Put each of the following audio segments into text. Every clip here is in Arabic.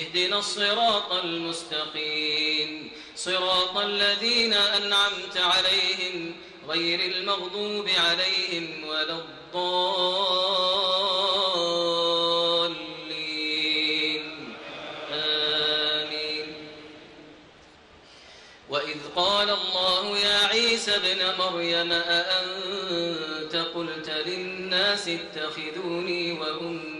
اهدنا الصراط المستقيم. صراط الذين أنعمت عليهم غير المغضوب عليهم ولا الضالين. آمين. وإذ قال الله يا عيسى ابن مريم أأنت قلت للناس اتخذوني وأمي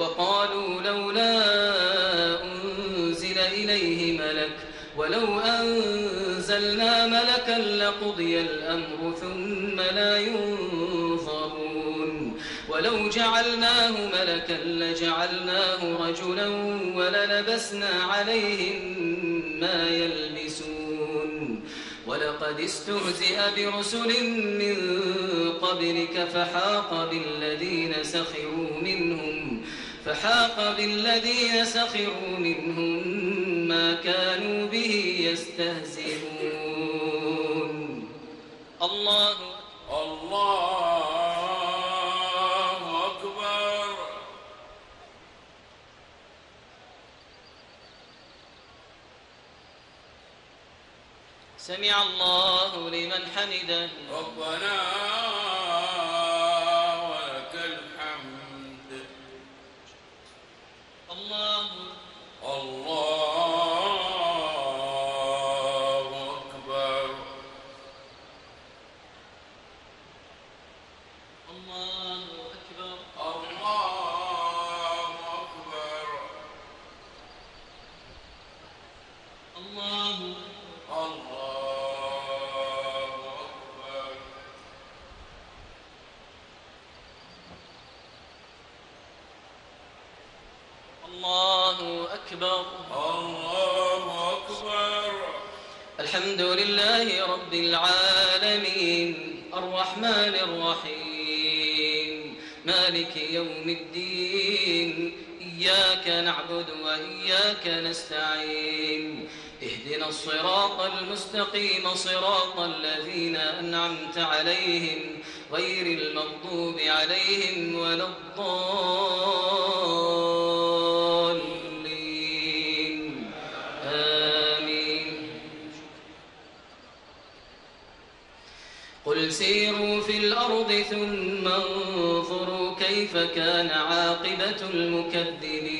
وقالوا لولا أنزل إليه ملك ولو أنزلنا ملكا لقضي الأمر ثم لا ينظرون. ولو جعلناه ملكا لجعلناه رجلا وللبسنا عليهم ما يلبسون. ولقد استهزئ برسل من قبلك فحاق بالذين سخروا منهم فحاق بالذين سخروا منهم ما كانوا به يستهزئون. الله الله أكبر. سمع الله لمن حمده. ربنا الله المستقيم صراط الذين أنعمت عليهم غير المغضوب عليهم ولا الضالين. آمين. قل سيروا في الأرض ثم انظروا كيف كان عاقبة المكذبين.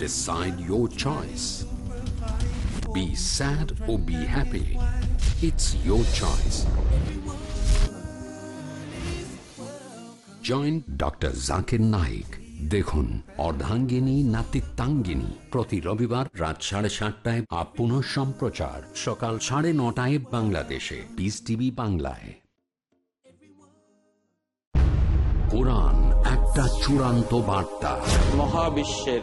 Decide your choice. Be sad or be happy. It's your choice. Joint doctor Zakir নাইক দেখুন, অর্ধাঙ্গিনী, নাতিত্বাঙ্গিনী প্রতি রবিবার রাত সাড়ে সাতটায় আপ পুনঃ সম্প্রচার সকাল সাড়ে নটায় বাংলাদেশে পিস টিভি বাংলায় কোরআন একটা চূড়ান্ত বার্তা মহাবিশ্বের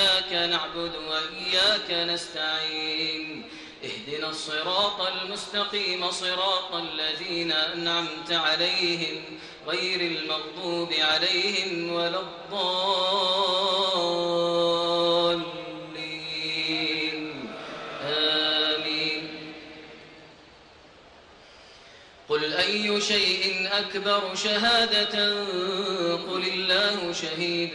إياك نعبد وإياك نستعين. اهدنا الصراط المستقيم صراط الذين أنعمت عليهم غير المغضوب عليهم ولا الضالين. آمين. قل أي شيء أكبر شهادة؟ قل الله شهيد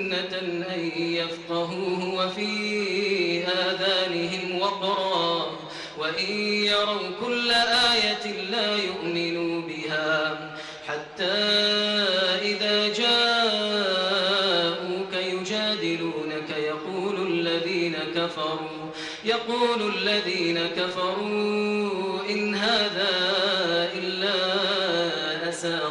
أن يفقهوه وفي آذانهم وقرا وإن يروا كل آية لا يؤمنوا بها حتى إذا جاءوك يجادلونك يقول الذين كفروا يقول الذين كفروا إن هذا إلا أساطير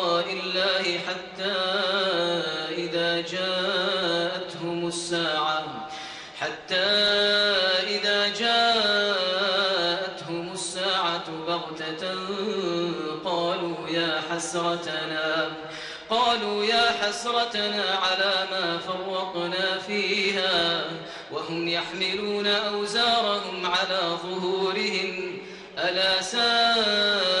الله حتى إذا جاءتهم الساعة حتى إذا جاءتهم الساعة بغتة قالوا يا حسرتنا قالوا يا حسرتنا على ما فرقنا فيها وهم يحملون أوزارهم على ظهورهم ألا ساء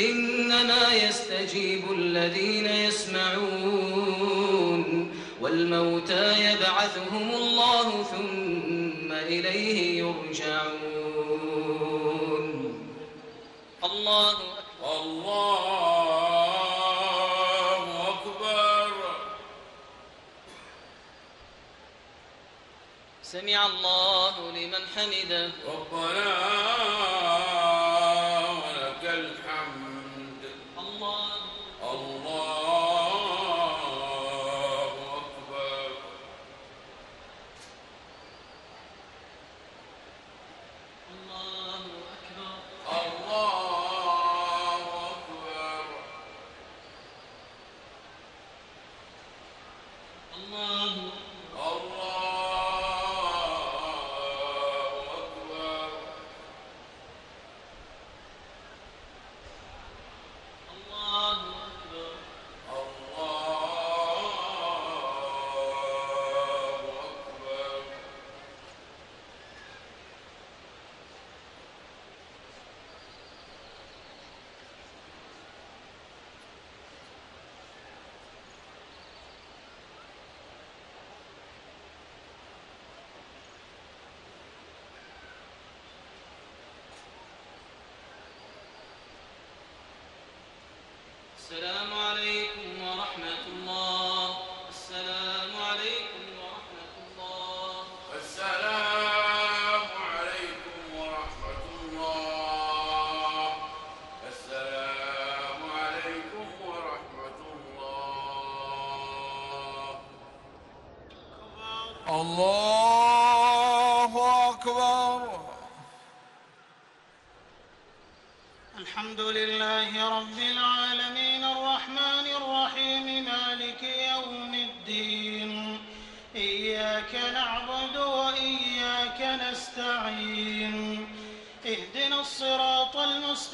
إنما يستجيب الذين يسمعون والموتى يبعثهم الله ثم إليه يرجعون. الله أكبر. الله أكبر. سمع الله لمن حمده. ربنا السلام عليكم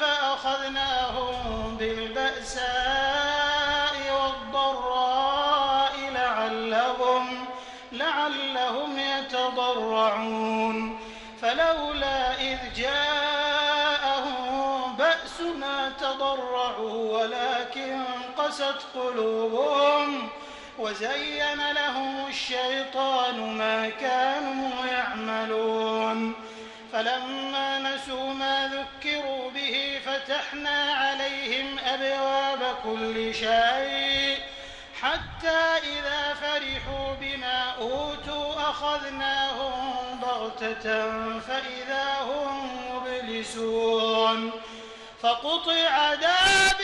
فأخذناهم بالبأساء والضراء لعلهم لعلهم يتضرعون. فلولا إذ جاءهم بأسنا تضرعوا ولكن قست قلوبهم وزين لهم الشيطان ما كانوا يعملون. فلما كل شيء. حتى إذا فرحوا بما أوتوا أخذناهم بغتة فإذا هم مبلسون. فقطع دابر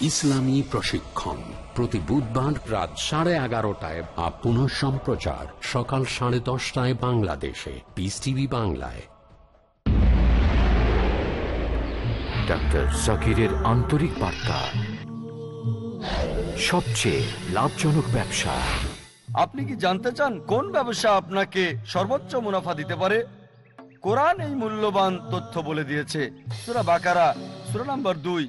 ইসলামী প্রশিক্ষণ প্রতি বুধবার রাত সাড়ে এগারোটায় বা পুনঃ সম্প্রচার সকাল সাড়ে দশটায় বাংলাদেশে। পিস টিভি বাংলায়। ডাক্তার জাকিরের আন্তরিক বার্তা। সবচেয়ে লাভজনক ব্যবসা। আপনি কি জানতে চান কোন ব্যবসা আপনাকে সর্বোচ্চ মুনাফা দিতে পারে? কোরআন এই মূল্যবান তথ্য বলে দিয়েছে। সুরা বাকারা সুরা নাম্বার দুই।